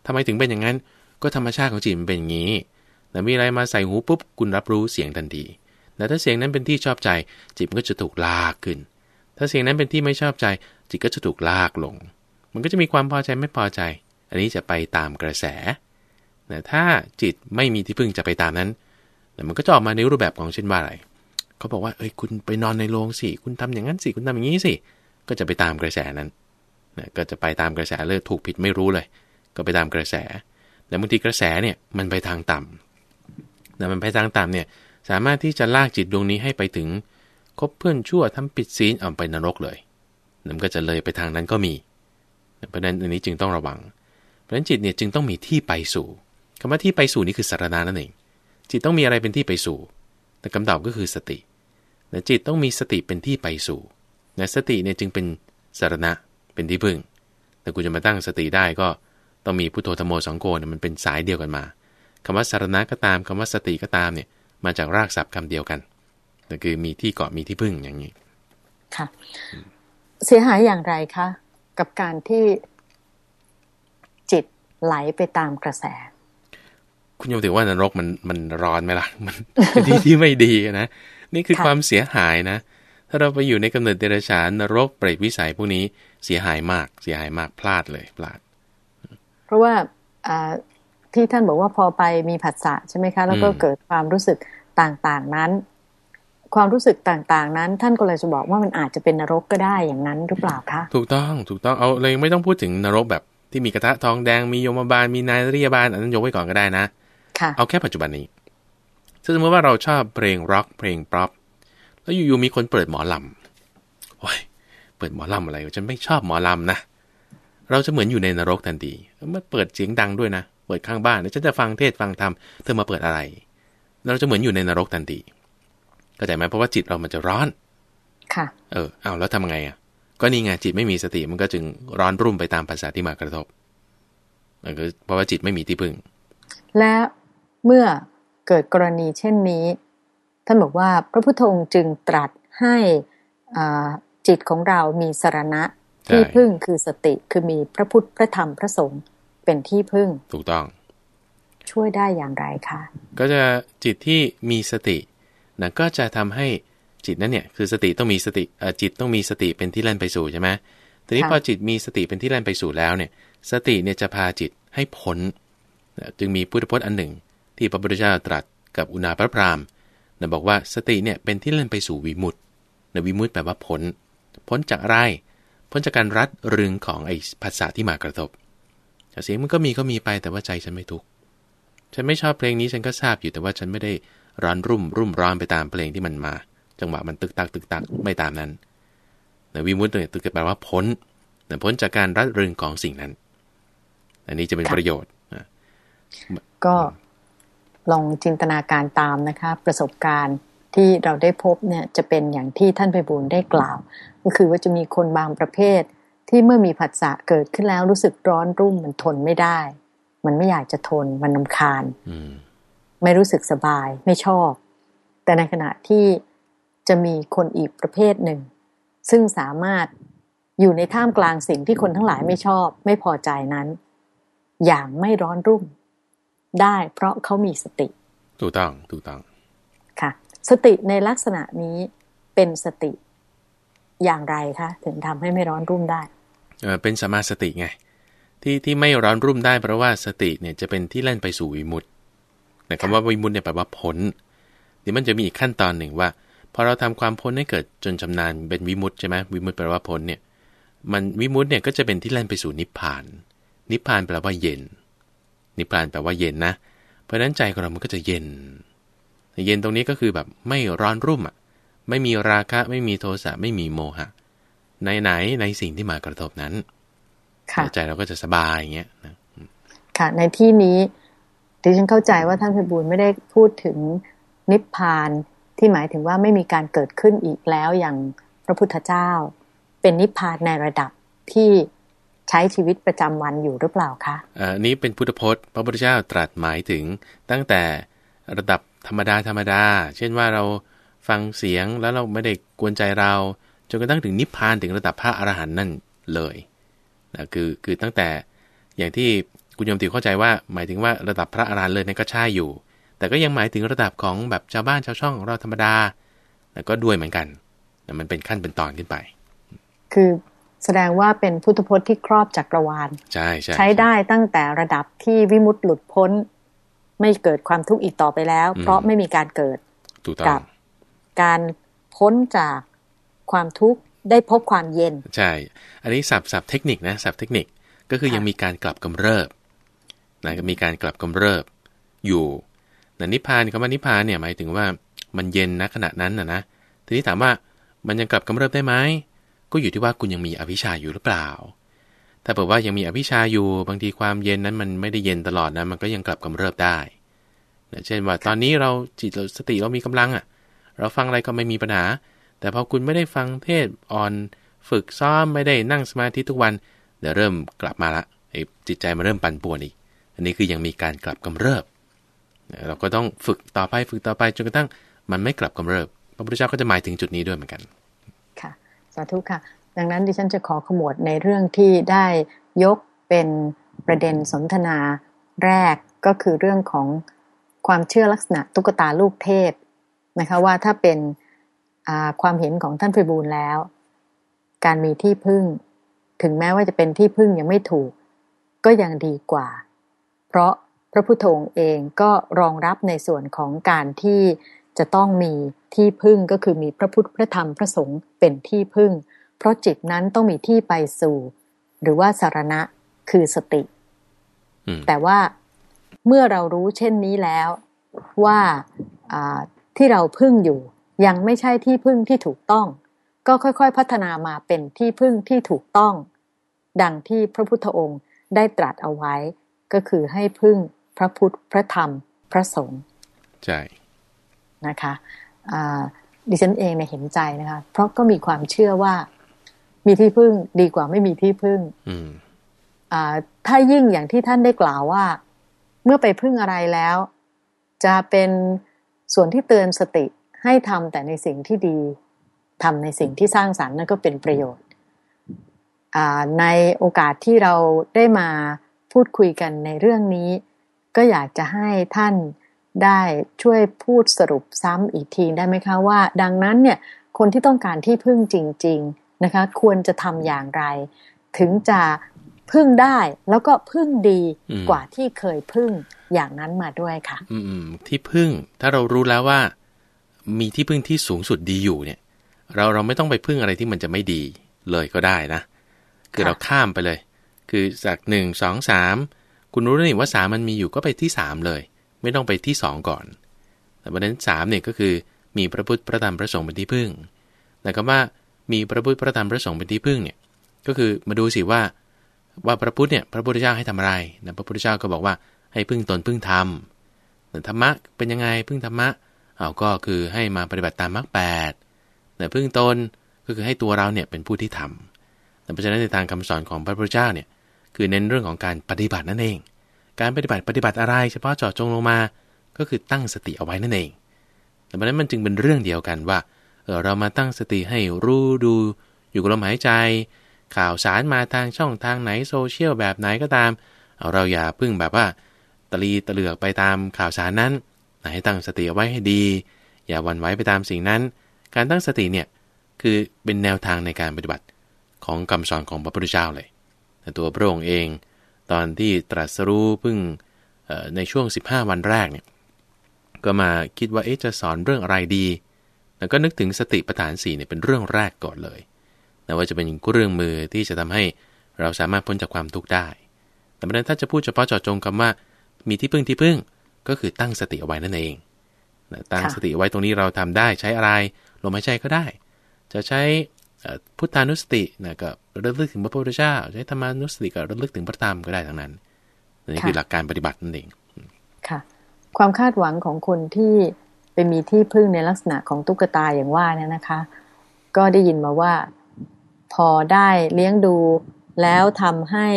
Speaker 2: ทำไมถึงเป็นอย่างนั้น ก็ธรรมชาติของจิตมันเป็นอย่างนี้ แต่มีอะไรมาใส่หูปุ๊บคุณรับรู้เสียงทันทีแต่ถ้าเสียงนั้นเป็นที่ชอบใจ จิตมันก็จะถูกลากขึ้น ถ้าเสิ่งนั้นเป็นที่ไม่ชอบใจ จิตก็จะถูกลากลง มันก็จะมีความพอใจไม่พอใจ อันนี้จะไปตามกระแสแต่ถ้าจิตไม่มีที่พึ่งจะไปตามนั้นแต่มันก็จะออกมาในรูปแบบของเช่นว่าอะไรเขาบอกว่าเอ้ยคุณไปนอนในโรงสิคุณทำอย่างนั้นสิคุณทำอย่างนี้สิก็จะไปตามกระแสนั้นนะก็จะไปตามกระแสเลยถูกผิดไม่รู้เลย ก็ไปตามกระแสแต่บางทีกระแสเนี่ยมันไปทางต่ำ แต่มันไปทางต่ำเนี่ยสามารถที่จะลากจิตดวงนี้ให้ไปถึงคบเพื่อนชั่วทำผิดศีลเอาไปนรกเลยมันก็จะเลยไปทางนั้นก็มี เพราะฉะนั้นอันนี้จึงต้องระวัง เพราะฉะนั้นจิตเนี่ยจึงต้องมีที่ไปสู่คำว่าที่ไปสู่นี่คือสารณานั่นเอง จิตต้องมีอะไรเป็นที่ไปสู่ แต่คำตอบก็คือสติแต่จิตต้องมีสติเป็นที่ไปสู่นะสติเนี่ยจึงเป็นสารณะเป็นที่พึ่ง แต่กูจะมาตั้งสติได้ก็ต้องมีพุทโธธโมสังโฆเนี่ยมันเป็นสายเดียวกันมา คำว่าสารณะก็ตามคำว่าสติก็ตามเนี่ย มาจากรากศัพท์คำเดียวกันก็คือมีที่เกาะมีที่พึ่งอย่างนี้
Speaker 1: ค่ะ เสียหายอย่างไรคะ กับการที่จิตไหลไปตามกระแส
Speaker 2: คุณโยมถือว่านรกมันมันร้อนไหมล่ะ มันเป็นที่ที่ไม่ดีนะ นี่คือความเสียหายนะ ถ้าเราไปอยู่ในกำเนิดเดรัจฉานนรกเปรตวิสัยพวกนี้เสียหายมาก เสียหายมากพลาดเลยพลาด
Speaker 1: เพราะว่า ที่ท่านบอกว่าพอไปมีผัสสะใช่ไหมคะ แล้วก็เกิดความรู้สึกต่างๆนั้น ความรู้สึกต่างๆนั้น ท่านก็เลยจะบอกว่ามันอาจจะเป็นนรกก็ได้อย่างนั้นหรือเปล่าคะ
Speaker 2: ถูกต้องถูกต้องเอาเลยไม่ต้องพูดถึงนรกแบบที่มีกระทะทองแดงมีโยมบาลมีนายรียบาลอันนั้นยกไว้ก่อนก็ได้นะ
Speaker 1: ค่ะ
Speaker 2: เอาแค่ปัจจุบันนี้สมมติว่าเราชอบเพลงร็อกเพลงป๊อปแล้วอยู่ๆมีคนเปิดหมอลำโอ้ยเปิดหมอลำอะไรฉันไม่ชอบหมอลำนะเราจะเหมือนอยู่ในนรกทันทีเมื่อเปิดเสียงดังด้วยนะเปิดข้างบ้านฉันจะฟังเทศฟังธรรมเธอมาเปิดอะไร เราจะเหมือนอยู่ในนรกทันทีเข้าใจไหมเพราะว่าจิตเรามันจะร้อน
Speaker 1: ค่ะ
Speaker 2: เออเอาแล้วทำไงอะ ก็นี่ไงจิตไม่มีสติมันก็จึงร้อนรุ่มไปตามภาษาที่มากระทบนั่นก็เพราะว่าจิตไม่มีที่พึ่ง
Speaker 1: และเมื่อเกิดกรณีเช่นนี้ ท่านบอกว่าพระพุทธองค์จึงตรัสให้จิตของเรามีสารณะที่พึ่งคือสติคือมีพระพุทธพระธรรมพระสงฆ์ เป็นที่พึ่ง
Speaker 2: ถูกต้อง
Speaker 1: ช่วยได้อย่างไรคะ
Speaker 2: ก็จะจิตที่มีสตินะก็จะทำให้จิตนั้นเนี่ยคือสติต้องมีสติจิตต้องมีสติเป็นที่แล่นไปสู่ใช่ไหมทีนี้พอจิตมีสติเป็นที่แล่นไปสู่แล้วเนี่ย สติเนี่ยจะพาจิตให้พ้นจึงมีพุทธพจน์อันหนึ่ง ที่พระพุทธเจ้าตรัสกับอุณาพระพรามนะบอกว่าสติเนี่ยเป็นที่เล่นไปสู่วิมุตต์นะวิมุตต์แปลว่าพ้นพ้นจากไรพ้นจากการรัดรึงของไอ้ภาษาที่มากระทบ เสียงมันก็มีก็มีไปแต่ว่าใจฉันไม่ทุกข์ฉันไม่ชอบเพลงนี้ฉันก็ทราบอยู่แต่ว่าฉันไม่ได้ร้อนรุ่มรุ่มร้อนไปตามเพลงที่มันมา จังหวะมันตึกตักตึกตักไม่ตามนั้นนะวิมุตต์เนี่ยตึกแปลว่าพ้นนะพ้นจากการรัดรึงของสิ่งนั้น อันนี้จะเป็นประโยชน์
Speaker 1: ก็ลองจินตนาการตามนะคะ ประสบการณ์ที่เราได้พบเนี่ยจะเป็นอย่างที่ท่านไปบูลได้กล่าว ก็คือว่าจะมีคนบางประเภท ที่เมื่อมีผัสสะเกิดขึ้นแล้วรู้สึกร้อนรุ่มมันทนไม่ได้ มันไม่อยากจะทนมันนำคาญไม่รู้สึกสบายไม่ชอบ แต่ในขณะที่จะมีคนอีกประเภทหนึ่ง ซึ่งสามารถอยู่ในท่ามกลางสิ่งที่คนทั้งหลายไม่ชอบ ไม่พอใจนั้น อย่างไม่ร้อนรุ่ม ได้เพราะเขามีสติ
Speaker 2: ถูกต้องถูกต้อง
Speaker 1: ค่ะ สติในลักษณะนี้เป็นสติอย่างไรคะ ถึงทำให้ไม่ร้อนรุ่มได้
Speaker 2: เออเป็นสมาสติไงที่ที่ไม่ร้อนรุ่มได้เพราะว่าสติเนี่ยจะเป็นที่เล่นไปสู่วิมุตต์แต่คำว่าวิมุตต์เนี่ยแปลว่าพ้นเดี๋ยวมันจะมีอีกขั้นตอนหนึ่งว่าพอเราทำความพ้นให้เกิดจนชำนาญเป็นวิมุตต์ใช่ไหมวิมุตต์แปลว่าพ้นเนี่ยมันวิมุตต์เนี่ยก็จะเป็นที่เล่นไปสู่นิพพาน นิพพานแปลว่าเย็น นิพพานแปลว่าเย็นนะ เพราะฉะนั้นใจของเรามันก็จะเย็น เย็นตรงนี้ก็คือแบบไม่ร้อนรุ่มอะไม่มีราคะไม่มีโทสะไม่มีโมหะ ในไหนในสิ่งที่มากระทบนั้นใจเราก็จะสบายอย่างเงี้ยนะ
Speaker 1: ค่ะ ในที่นี้ดิฉันเข้าใจว่าท่านพิบูลไม่ได้พูดถึงนิพพานที่หมายถึงว่าไม่มีการเกิดขึ้นอีกแล้วอย่างพระพุทธเจ้า เป็นนิพพานในระดับที่ใช้ชีวิตประจำวันอยู่หรือเปล่าคะ
Speaker 2: อันนี้เป็นพุทธพจน์พระพุทธเจ้าตรัสหมายถึงตั้งแต่ระดับธรรมดาธรรมดา เช่นว่าเราฟังเสียงแล้วเราไม่ได้กวนใจเรา จนกระทั่งถึงนิพพานถึงระดับพระอรหันต์นั่นเลยนะคือคือตั้งแต่อย่างที่คุณโยมติเข้าใจว่า หมายถึงว่าระดับพระอรหันต์เลยนั่นก็ใช่อยู่ แต่ก็ยังหมายถึงระดับของแบบชาวบ้านชาวช่องของเราธรรมดาแล้วก็ด้วยเหมือนกันมันเป็นขั้นเป็นตอนขึ้นไป
Speaker 1: คือแสดงว่าเป็นพุทธพจน์ที่ครอบจักรวาล
Speaker 2: ใช่ใช่
Speaker 1: ใช้ได้ตั้งแต่ระดับที่วิมุตติหลุดพ้น ไม่เกิดความทุกข์อีกต่อไปแล้ว เพราะไม่มีการเกิด
Speaker 2: ถูกต้อ
Speaker 1: กั
Speaker 2: ง
Speaker 1: บการพ้นจาก ความทุกข์ได้พบความเย็น
Speaker 2: ใช่ อันนี้สับสับเทคนิคนะสับเทคนิคก็คือ
Speaker 1: ค่ะ
Speaker 2: ยังมีการกลับกำเริบนะก็มีการกลับกำเริบอยู่นะนิพพานคำว่านิพพานเนี่ยหมายถึงว่ามันเย็นนะขณะนั้นนะนะทีนี้ถามว่ามันยังกลับกำเริบได้ไหมก็อยู่ที่ว่าคุณยังมีอวิชชาอยู่หรือเปล่า ถ้าบอกว่ายังมีอวิชชาอยู่บางทีความเย็นนั้นมันไม่ได้เย็นตลอดนะมันก็ยังกลับกำเริบได้นะเช่นว่าตอนนี้เราจิตเราสติเรามีกำลังอะ่ะ เราฟังอะไรก็ไม่มีปัญหา แต่พอคุณไม่ได้ฟังเทศอ่อนฝึกซ้อมไม่ได้นั่งสมาธิทุกวัน เดี๋ยวเริ่มกลับมาละไอ้จิตใจมันเริ่มปั่นป่วนอีก อันนี้คือยังมีการกลับกำเริบ เราก็ต้องฝึกต่อไปฝึกต่อไปจนกระทั่งมันไม่กลับกำเริบ พระพุทธเจ้าก็จะหมายถึงจุดนี้ด้วยเหมือนกัน
Speaker 1: ค่ะ สาธุค่ะ ดังนั้นดิฉันจะขอขมวดในเรื่องที่ได้ยกเป็นประเด็นสนทนาแรกก็คือเรื่องของความเชื่อลักษณะตุ๊กตาลูกเทพนะคะว่าถ้าเป็น ความเห็นของท่านไพบูลย์แล้ว การมีที่พึ่ง ถึงแม้ว่าจะเป็นที่พึ่งยังไม่ถูก ก็ยังดีกว่า เพราะพระพุทธองค์เองก็รองรับในส่วนของการที่จะต้องมีที่พึ่งก็คือมีพระพุทธพระธรรมพระสงฆ์เป็นที่พึ่ง เพราะจิตนั้นต้องมีที่ไปสู่ หรือว่าสารณะคือสติ
Speaker 2: อืม
Speaker 1: แต่ว่าเมื่อเรารู้เช่นนี้แล้วว่าอ่าที่เราพึ่งอยู่ ยังไม่ใช่ที่พึ่งที่ถูกต้อง ก็ค่อยๆพัฒนามาเป็นที่พึ่งที่ถูกต้อง ดังที่พระพุทธองค์ได้ตรัสเอาไว้ ก็คือให้พึ่งพระพุทธพระธรรมพระสงฆ์
Speaker 2: ใช่
Speaker 1: นะคะอ่าดิฉันเองเนี่ยเห็นใจนะคะ เพราะก็มีความเชื่อว่า มีที่พึ่งดีกว่าไม่มีที่พึ่ง
Speaker 2: อืม
Speaker 1: อ่าถ้ายิ่งอย่างที่ท่านได้กล่าวว่า เมื่อไปพึ่งอะไรแล้ว จะเป็นส่วนที่เตือนสติ ให้ทำแต่ในสิ่งที่ดีทำในสิ่งที่สร้างสรรค์นั่นก็เป็นประโยชน์อ่าในโอกาสที่เราได้มาพูดคุยกันในเรื่องนี้ ก็อยากจะให้ท่านได้ช่วยพูดสรุปซ้ำอีกทีได้ไหมคะว่า ดังนั้นเนี่ยคนที่ต้องการที่พึ่งจริง ๆนะคะ ควรจะทำอย่างไร ถึงจะพึ่งได้แล้วก็พึ่งดี
Speaker 2: อืม
Speaker 1: กว่าที่เคยพึ่งอย่างนั้นมาด้วยค่ะ
Speaker 2: อืมอืมที่พึ่ง ถ้าเรารู้แล้วว่า มีที่พึ่งที่สูงสุดดีอยู่เนี่ย เราเราไม่ต้องไปพึ่งอะไรที่มันจะไม่ดีเลยก็ได้นะ คือ
Speaker 1: ค่ะ
Speaker 2: เราข้ามไปเลย คือจากหนึ่งสองสามคุณรู้แล้วนี่ว่าสามมันมีอยู่ก็ไปที่สามเลย ไม่ต้องไปที่สองก่อน แต่ประเด็นสามเนี่ยก็คือมีพระพุทธพระธรรมพระสงฆ์เป็นที่พึ่งแต่คำว่ามีพระพุทธพระธรรมพระสงฆ์เป็นที่พึ่งเนี่ย ก็คือมาดูสิว่าว่าพระพุทธเนี่ยพระพุทธเจ้าให้ทำอะไรนะพระพุทธเจ้าก็บอกว่าให้พึ่งตนพึ่งธรรมแต่ธรรมะเป็นยังไงพึ่งธรรมะ เอาก็คือให้มาปฏิบัติตามมรรคแปดแต่พึ่งตนก็คือให้ตัวเราเนี่ยเป็นผู้ที่ทำแต่เพราะฉะนั้นในทางคำสอนของพระพุทธเจ้าเนี่ยคือเน้นเรื่องของการปฏิบัตินั่นเอง การปฏิบัติปฏิบัติอะไร เฉพาะเจาะจงลงมา ก็คือตั้งสติเอาไว้นั่นเอง แต่เพราะฉะนั้นมันจึงเป็นเรื่องเดียวกันว่าเออเรามาตั้งสติให้รู้ดูอยู่กับลมหายใจ ข่าวสารมาทางช่องทางไหนโซเชียลแบบไหนก็ตาม เอาเราอย่าพึ่งแบบว่าตะลีตะเหลือกไปตามข่าวสารนั้น ให้ตั้งสติเอาไว้ให้ดี อย่าวันไหวไปตามสิ่งนั้น การตั้งสติเนี่ยคือเป็นแนวทางในการปฏิบัติของคำสอนของพระพุทธเจ้าเลยแต่ตัวพระองค์เอง ตอนที่ตรัสรู้พิ่งในช่วง 15 วันแรกเนี่ยก็มาคิดว่าเอ๊ะจะสอนเรื่องอะไรดี แล้วก็นึกถึงสติปัฏฐานสี่เนี่ยเป็นเรื่องแรกก่อนเลยแต่ว่าจะเป็นเครื่องมือที่จะทำให้เราสามารถพ้นจากความทุกข์ได้ แต่ประเด็นถ้าจะพูดเฉพาะเจาะจงคำว่า มีที่พึ่งที่พึ่ง ก็คือตั้งสติเอาไว้นั่นเองตั้งสติไว้ตรงนี้เราทำได้ใช้อะไรลมหายใจก็ได้ จะใช้พุทธานุสตินะก็ระลึกถึงพระพุทธเจ้าใช้ธรรมานุสติก็ระลึกถึงพระธรรมก็ได้ทั้งนั้นนี่คือหลักการปฏิบัตินั่นเอง
Speaker 1: ค่ะ ความคาดหวังของคนที่ไปมีที่พึ่งในลักษณะของตุ๊กตาอย่างว่าเนี่ยนะคะ ก็ได้ยินมาว่า พอได้เลี้ยงดูแล้วทำให้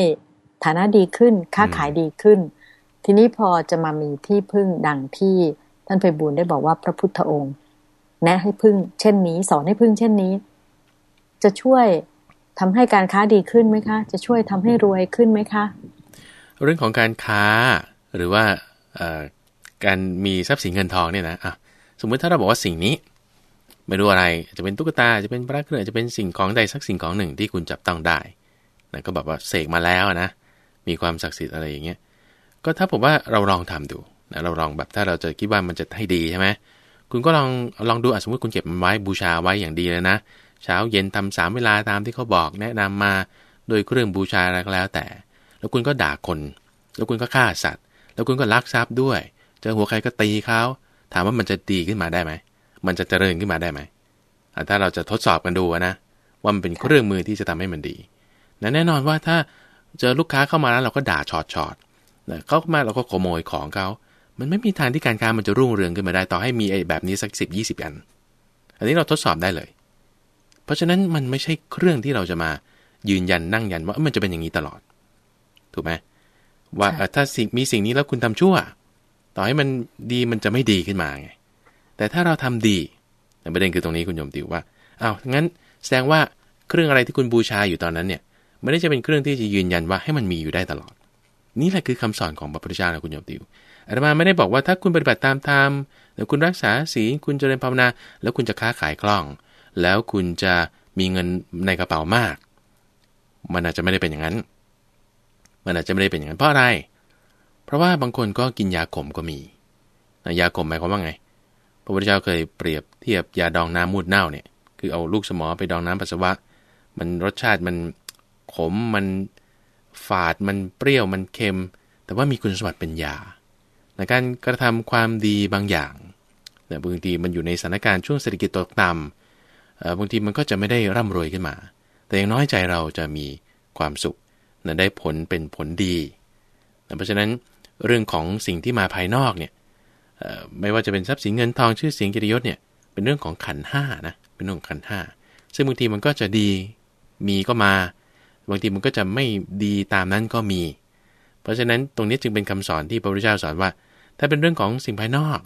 Speaker 1: ฐานะดีขึ้น ค้าขายดีขึ้น ทีนี้พอจะมามีที่พึ่งดังที่ท่านไพบูลได้บอกว่าพระพุทธองค์ แนะให้พึ่ง เช่นนี้ สอนให้พึ่ง เช่นนี้ จะช่วยทำให้การค้าดีขึ้นไหมคะ จะช่วยทำให้รวยขึ้นไหมคะ
Speaker 2: เรื่องของการค้าหรือว่าการมีทรัพย์สินเงินทองเนี่ยนะอะสมมุติถ้าเราบอกว่าสิ่งนี้ ไม่รู้อะไรจะเป็นตุ๊กตาจะเป็นพระเครื่องจะเป็นสิ่งของใดสักสิ่งของหนึ่งที่คุณจับต้องได้นะก็แบบว่าเสกมาแล้วนะมีความศักดิ์สิทธิ์อะไรอย่างเงี้ย ก็ถ้าผมว่าเราลองทำดูนะเราลองแบบถ้าเราจะคิดว่ามันจะให้ดีใช่ไหมคุณก็ลองลองดูสมมติคุณเก็บมันไว้บูชาไว้อย่างดีเลยนะ เช้าเย็นทำสามเวลาตามที่เขาบอกแนะนำมาโดยเครื่องบูชาอะไรก็แล้วแต่ แล้วคุณก็ด่าคน แล้วคุณก็ฆ่าสัตว์ แล้วคุณก็ลักทรัพย์ด้วย เจอหัวใครก็ตีเขาถามว่ามันจะดีขึ้นมาได้ไหมมันจะเจริญขึ้นมาได้ไหมถ้าเราจะทดสอบกันดูนะว่ามันเป็นเครื่องมือที่จะทำให้มันดีแน่นอนว่าถ้าเจอลูกค้าเข้ามาแล้วเราก็ด่าชอดชอด เขามาเราก็ขโมยของเขา มันไม่มีทางที่การค้ามันจะรุ่งเรืองขึ้นมาได้ต่อให้มีไอ้แบบนี้สักสิบยี่สิบอัน อันนี้เราทดสอบได้เลย เพราะฉะนั้นมันไม่ใช่เครื่องที่เราจะมายืนยันนั่งยันว่ามันจะเป็นอย่างนี้ตลอด ถูกไหมว่าถ้าสิ่งมีสิ่งนี้แล้วคุณทำชั่ว ต่อให้มันดีมันจะไม่ดีขึ้นมาไง แต่ถ้าเราทำดีประเด็นคือตรงนี้คุณโยมติวว่าอ้าวงั้นแสดงว่าเครื่องอะไรที่คุณบูชาอยู่ตอนนั้นเนี่ยไม่ได้จะเป็นเครื่องที่จะยืนยันว่าให้มันมีอยู่ได้ตลอด นี่แหละคือคำสอนของพระพุทธเจ้านะคุณโยมติวอาตมาไม่ได้บอกว่าถ้าคุณปฏิบัติตามธรรมแล้วคุณรักษาศีลคุณเจริญภาวนา แล้วคุณจะค้าขายคล่อง แล้วคุณจะมีเงินในกระเป๋ามาก มันอาจจะไม่ได้เป็นอย่างนั้น มันอาจจะไม่ได้เป็นอย่างนั้นเพราะอะไร เพราะว่าบางคนก็กินยาขมก็มียาขมหมายความว่าไง พระพุทธเจ้าเคยเปรียบเทียบยาดองน้ำมูดเน่าเนี่ย คือเอาลูกสมอไปดองน้ำปัสสาวะ มันรสชาติมันขมมัน ฝาดมันเปรี้ยวมันเค็ม แต่ว่ามีคุณสมบัติเป็นยาในการกระทำความดีบางอย่างแต่บางทีมันอยู่ในสถานการณ์ช่วงเศรษฐกิจตกต่ำบางทีมันก็จะไม่ได้ร่ำรวยขึ้นมา แต่อย่างน้อยใจเราจะมีความสุขได้ผลเป็นผลดีเพราะฉะนั้นเรื่องของสิ่งที่มาภายนอกเนี่ยไม่ว่าจะเป็นทรัพย์สินเงินทองชื่อเสียงกิริยศเนี่ยเป็นเรื่องของขันห้านะเป็นเรื่องของขันห้าซึ่งบางทีมันก็จะดีมีก็มา บางทีมันก็จะไม่ดีตามนั้นก็มี เพราะฉะนั้นตรงนี้จึงเป็นคำสอนที่พระพุทธเจ้าสอนว่า ถ้าเป็นเรื่องของสิ่งภายนอก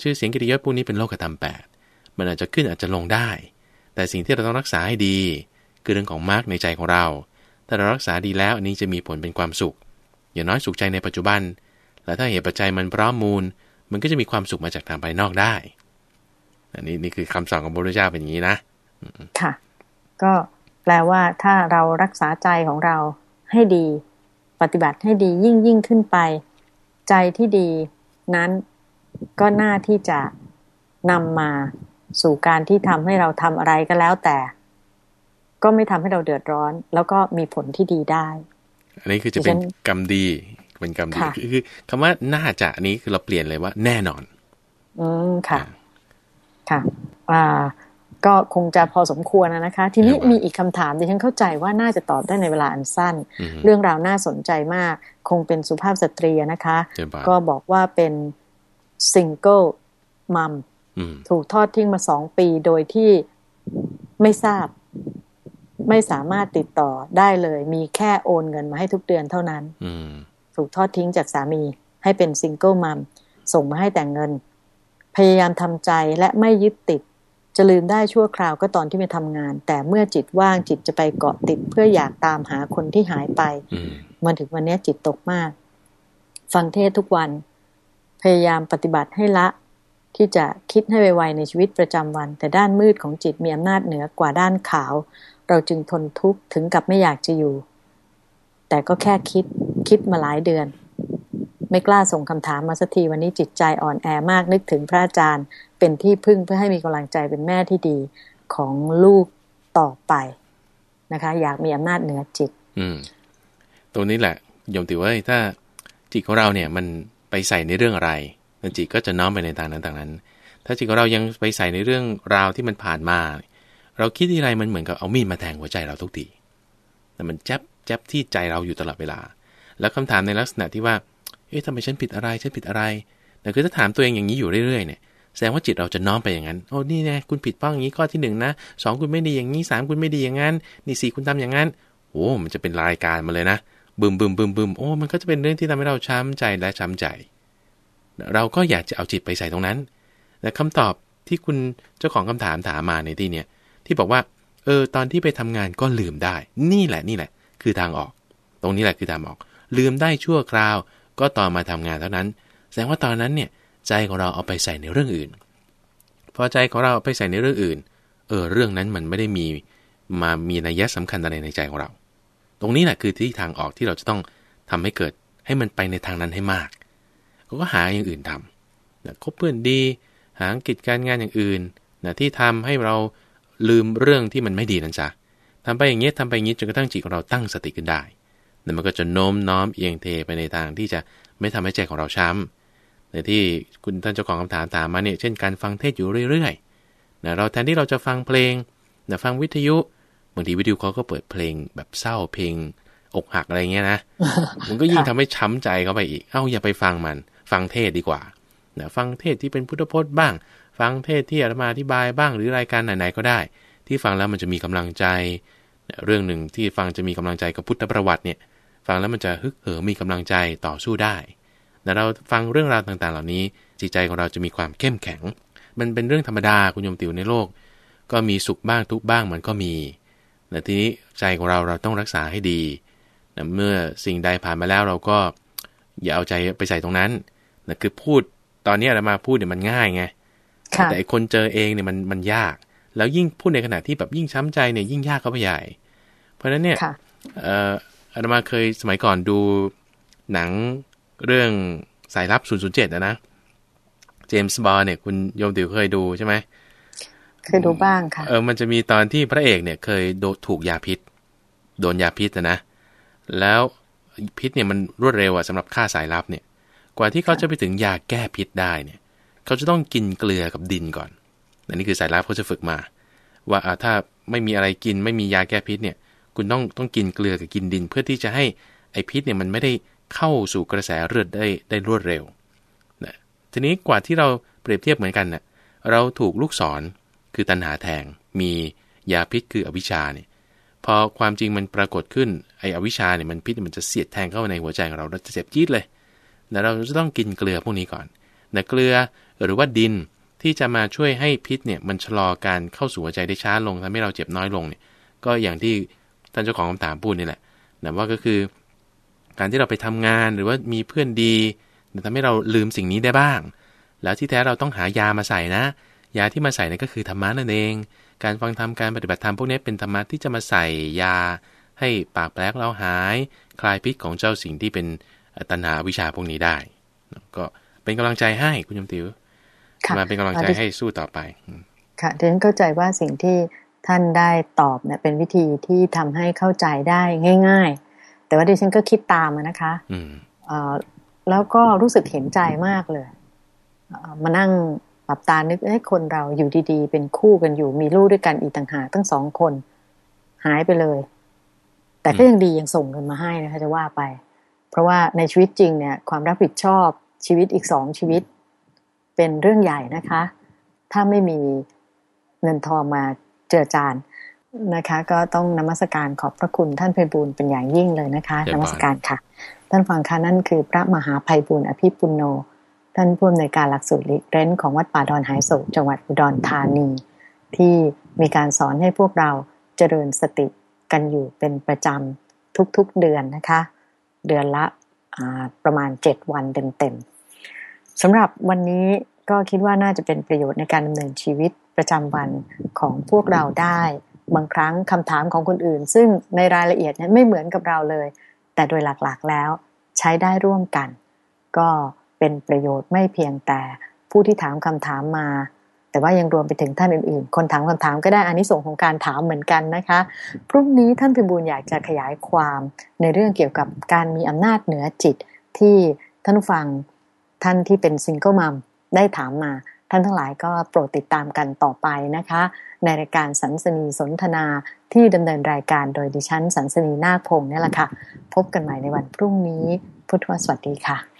Speaker 2: ชื่อเสียงกิริยศพวกนี้เป็นโลกธรรมแปดมันอาจจะขึ้นอาจจะลงได้ แต่สิ่งที่เราต้องรักษาให้ดี คือเรื่องของมรรคในใจของเราถ้าเรารักษาดีแล้วอันนี้จะมีผลเป็นความสุข อย่างน้อยสุขใจในปัจจุบัน และถ้าเหตุปัจจัยมันพร้อมมูล มันก็จะมีความสุขมาจากทางภายนอกได้ อันนี้นี่คือคำสอนของพระพุทธเจ้าเป็นอย่างนี้นะ
Speaker 1: ค่ะ ก็ แปลว่าถ้าเรารักษาใจของเราให้ดี ปฏิบัติให้ดียิ่งยิ่งขึ้นไป ใจที่ดีนั้นก็น่าที่จะนำมาสู่การที่ทำให้เราทำอะไรก็แล้วแต่ ก็ไม่ทำให้เราเดือดร้อน แล้วก็มีผลที่ดีได้
Speaker 2: อันนี้คือจะเป็นกรรมดีเป็นกรรมดีคือคำว่าน่าจะนี้คือเราเปลี่ยนเลยว่า แน่นอน
Speaker 1: อืมค่ะ ค่ะ อ่า ก็คงจะพอสมควรนะคะ ทีนี้มีอีกคำถามที่ฉันเข้าใจว่าน่าจะตอบได้ในเวลาอันสั้น เรื่องราวน่าสนใจมาก คงเป็นสุภาพสตรีนะคะ ก็บอกว่าเป็นซิงเกิลมัมถูกทอดทิ้งมาสองปีโดยที่ไม่ทราบ ไม่สามารถติดต่อได้เลย มีแค่โอนเงินมาให้ทุกเดือนเท่านั้นถูกทอดทิ้งจากสามี ให้เป็นซิงเกิลมัมส่งมาให้แต่งเงิน พยายามทำใจและไม่ยึดติด จะลืมได้ชั่วคราวก็ตอนที่ไปทำงาน แต่เมื่อจิตว่างจิตจะไปเกาะติด เพื่ออยากตามหาคนที่หายไปมันถึงวันนี้จิตตกมาก ฟังเทศทุกวัน พยายามปฏิบัติให้ละ ที่จะคิดให้ไวๆในชีวิตประจำวัน แต่ด้านมืดของจิตมีอำนาจเหนือกว่าด้านขาว เราจึงทนทุกข์ถึงกับไม่อยากจะอยู่ แต่ก็แค่คิดคิดมาหลายเดือน ไม่กล้าส่งคำถามมาสักทีวันนี้จิตใจอ่อนแอมากนึกถึงพระอาจารย์เป็นที่พึ่งเพื่อให้มีกำลังใจเป็นแม่ที่ดีของลูกต่อไปนะคะ อยากมีอำนาจเหนือจิต
Speaker 2: อืมตรงนี้แหละยมติว่าถ้าจิตของเราเนี่ยมันไปใส่ในเรื่องอะไรจิตก็จะน้อมไปในทางนั้นทางนั้น ถ้าจิตของเรายังไปใส่ในเรื่องราวที่มันผ่านมา เราคิดที่ไรมันเหมือนกับเอามีดมาแทงหัวใจเราทุกทีแต่มันจับจับที่ใจเราอยู่ตลอดเวลา แล้วคำถามในลักษณะที่ว่า เอ๊ะทำไมฉันผิดอะไรฉันผิดอะไรแต่คือถ้าถามตัวเองอย่างนี้อยู่เรื่อยๆเนี่ยแสดงว่าจิตเราจะน้อมไปอย่างนั้น โอ้ นี่ไงคุณผิดป้องอย่างนี้ข้อที่หนึ่งนะสองคุณไม่ดีอย่างนี้สามคุณไม่ดีอย่างนั้น นี่สี่คุณทำอย่างนั้น โอ้ มันจะเป็นรายการมาเลยนะ บึมบึมบึมบึมโอ้ มันก็จะเป็นเรื่องที่ทำให้เราช้ำใจและช้ำใจ เราก็อยากจะเอาจิตไปใส่ตรงนั้น แต่คำตอบที่คุณเจ้าของคำถามถามมาในที่เนี้ยที่บอกว่า เออ ตอนที่ไปทำงานก็ลืมได้ นี่แหละ นี่แหละ คือทางออก ตรงนี้แหละคือทางออก ลืมได้ชั่วคราว ก็ตอนมาทำงานเท่านั้น แสดงว่าตอนนั้นเนี่ยใจของเราเอาไปใส่ในเรื่องอื่น พอใจของเราไปใส่ในเรื่องอื่น เออเรื่องนั้นมันไม่ได้มีมามีนัยยะสำคัญอะไรในใจของเรา ตรงนี้แหละคือที่ทางออกที่เราจะต้องทำให้เกิดให้มันไปในทางนั้นให้มากเขาก็หาอย่างอื่นทำนะคบเพื่อนดี หากิจการงานอย่างอื่นนะที่ทำให้เราลืมเรื่องที่มันไม่ดีนั่นจ้ะทำไปอย่างเงี้ยทำไปอย่างงี้จนกระทั่งจิตของเราตั้งสติขึ้นได้ นั่นมันก็จะโน้มน้อมเอียงเทไปในทางที่จะไม่ทำให้ใจของเราช้ำในที่คุณท่านเจ้าของคำถามถามมาเนี่ยเช่นการฟังเทศอยู่เรื่อยๆนะเราแทนที่เราจะฟังเพลงนะฟังวิทยุบางทีวิทยุเขาก็เปิดเพลงแบบเศร้าเพลง อกหักอะไรเงี้ยนะมันก็ยิ่งทำให้ช้ำใจเข้าไปอีกเอ้าอย่าไปฟังมัน ฟังเทศดีกว่านะฟังเทศที่เป็นพุทธพจน์บ้าง ฟังเทศที่อาตมาอธิบายบ้างหรือรายการไหนๆก็ได้ ที่ฟังแล้วมันจะมีกำลังใจ เรื่องหนึ่งที่ฟังจะมีกำลังใจกับพุทธประวัติเนี่ย ฟังแล้วมันจะฮึกเหิมมีกำลังใจต่อสู้ได้แต่เราฟังเรื่องราวต่างๆ เหล่านี้จิตใจของเราจะมีความเข้มแข็ง มันเป็นเรื่องธรรมดาคุณโยมติวในโลก ก็มีสุขบ้างทุกบ้างมันก็มีแต่ทีนี้ใจของเราเราต้องรักษาให้ดีนะเมื่อสิ่งใดผ่านมาแล้วเราก็อย่าเอาใจไปใส่ตรงนั้นนะคือพูดตอนนี้เรามาพูดเนี่ยมันง่ายไงแต่คนเจอเองเนี่ยมันมันยาก แล้วยิ่งพูดในขณะที่แบบยิ่งช้ำใจเนี่ยยิ่งยากเข้าไปใหญ่ เพราะฉะนั้นเนี่ย อาตมาเคยสมัยก่อนดูหนังเรื่องสายลับ 007นะนะ เจมส์บอลเนี่ย คุณโยมติวเคยดูใช่ไหม
Speaker 1: เคยดูบ้างค่ะ
Speaker 2: เออ มันจะมีตอนที่พระเอกเนี่ย เคยโดนถูกยาพิษ โดนยาพิษนะนะ แล้วพิษเนี่ยมันรวดเร็วอะสำหรับฆ่าสายลับเนี่ย กว่าที่เขาจะไปถึงยาแก้พิษได้เนี่ย เขาจะต้องกินเกลือกับดินก่อนอันนี้คือสายลับเขาจะฝึกมา ว่าถ้าไม่มีอะไรกินไม่มียาแก้พิษเนี่ย คุณต้องต้องกินเกลือกับกินดิน เพื่อที่จะให้ไอพิษเนี่ยมันไม่ได้เข้าสู่กระแสเลือดได้ได้รวดเร็วนะทีนี้กว่าที่เราเปรียบเทียบเหมือนกันนะ่ะเราถูกลูกศรคือตันหาแทง มียาพิษคืออวิชชาเนี่ยพอความจริงมันปรากฏขึ้นไออวิชชาเนี่ยมันพิษมันจะเสียดแทงเข้าในหัวใจของเราเราจะเจ็บจี๊ดเลยแต่เราจะต้องกินเกลือพวกนี้ก่อนนะเกลือหรือว่าดินที่จะมาช่วยให้พิษเนี่ยมันชะลอการเข้าสู่หัวใจได้ช้าลงทำให้เราเจ็บน้อยลงเนี่ยก็อย่างที่ ท่านเจ้าของคำถามพูดนี่แหละนะว่าก็คือ การที่เราไปทำงานหรือว่ามีเพื่อนดีทำให้เราลืมสิ่งนี้ได้บ้าง แล้วที่แท้เราต้องหายามาใส่นะ ยาที่มาใส่นั่นก็คือธรรมะนั่นเอง การฟังธรรมการปฏิบัติธรรมพวกนี้เป็นธรรมะที่จะมาใส่ยา ให้ปากแปลกเราหาย คลายพิษของเจ้าสิ่งที่เป็นตัณหาวิชาพวกนี้ได้ ก็เป็นกำลังใจให้คุณยมติวมาเป็นกำลังใจให้สู้ต่อไป
Speaker 1: ค่ะดิฉันเข้าใจว่าสิ่งที่ ท่านได้ตอบเนี่ยเป็นวิธีที่ทำให้เข้าใจได้ง่าย ๆ แต่ว่าดิฉันก็คิดตามนะคะอแล้วก็รู้สึกเห็นใจมากเลยมานั่งปรับตานึกให้คนเราอยู่ดีๆ เป็นคู่กันอยู่มีลูกด้วยกันอีกต่างหากทั้งสองคน หายไปเลย แต่ก็ยังดียังส่งเงินมาให้นะคะจะว่าไป เพราะว่าในชีวิตจริงเนี่ย ความรับผิดชอบชีวิตอีกสองชีวิต เป็นเรื่องใหญ่นะคะ ถ้าไม่มีเงินทองมา เจือจานนะคะ ก็ต้องนมัสการขอบพระคุณท่านไพบูลเป็นอย่างยิ่งเลยนะคะนมัสการค่ะ ท่านฟังค่ะนั่นคือพระมหาไพบูลอภิปุโน ท่านผู้อำนวยการหลักสูตรลิเรนของวัดป่าดอนหายโศกจังหวัดอุดรธานี ที่มีการสอนให้พวกเราเจริญสติกันอยู่เป็นประจำทุกๆเดือนนะคะ เดือนละประมาณเจ็ดวันเต็มๆสำหรับวันนี้ก็คิดว่าน่าจะเป็นประโยชน์ในการดำเนินชีวิต ประจำวันของพวกเราได้ บางครั้งคำถามของคนอื่น ซึ่งในรายละเอียดนั้นไม่เหมือนกับเราเลย แต่โดยหลักๆแล้วใช้ได้ร่วมกัน ก็เป็นประโยชน์ไม่เพียงแต่ผู้ที่ถามคำถามมา แต่ว่ายังรวมไปถึงท่านอื่นๆ คนถามคำถามก็ได้อานิสงส์ของการถามเหมือนกันนะคะ พรุ่งนี้ท่านพิบูลอยากจะขยายความในเรื่องเกี่ยวกับการมีอำนาจเหนือจิตที่ท่านฟังท่านที่เป็น single mom ได้ถามมา ท่านทั้งหลายก็โปรดติดตามกันต่อไปนะคะ ในรายการศันสนีย์สนทนาที่ดำเนินรายการโดยดิฉันศันสนีย์ นาคพงศ์นี่แหละค่ะ พบกันใหม่ในวันพรุ่งนี้ พุทธวสวัสดีค่ะ